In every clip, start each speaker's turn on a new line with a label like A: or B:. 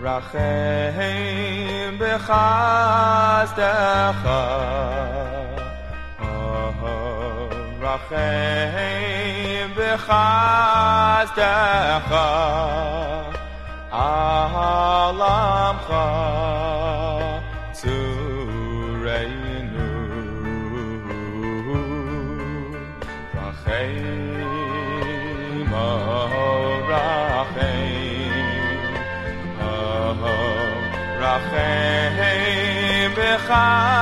A: Rachem, oh, Rachem, oh, Rachem, oh, Rachem, oh, b'chazdecha,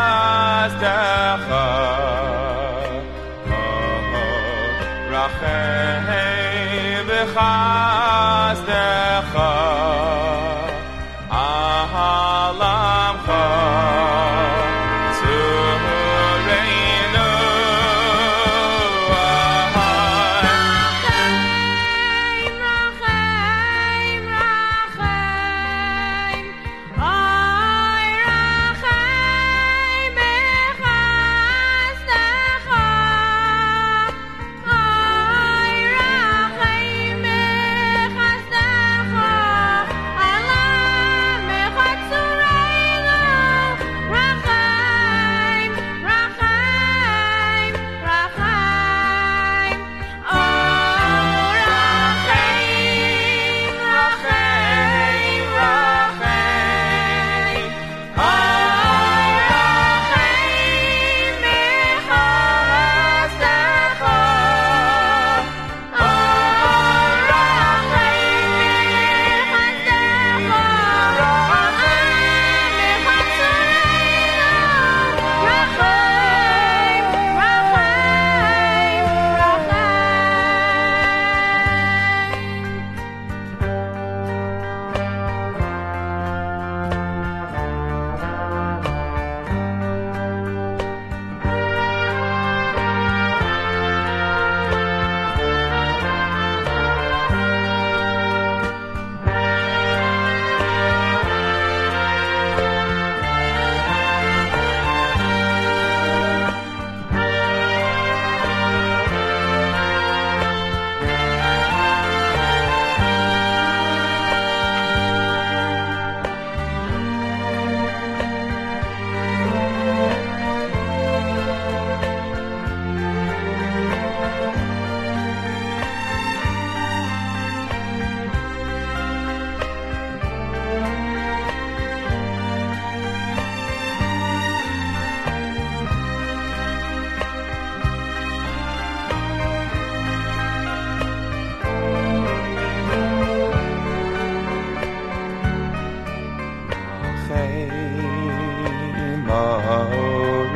A: Rachem,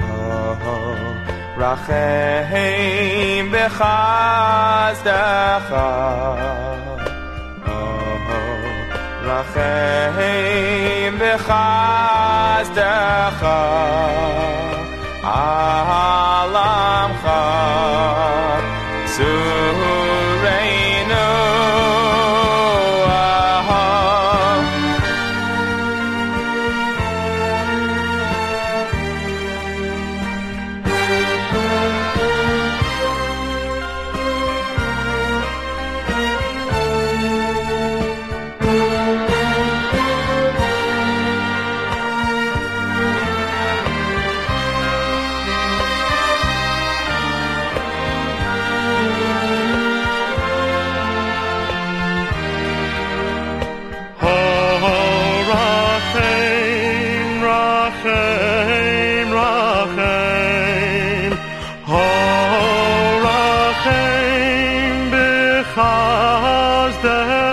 B: oh, Rachem, Rachem, b'chazdecha,
A: oh, Rachem, b'chazdecha, alamcha,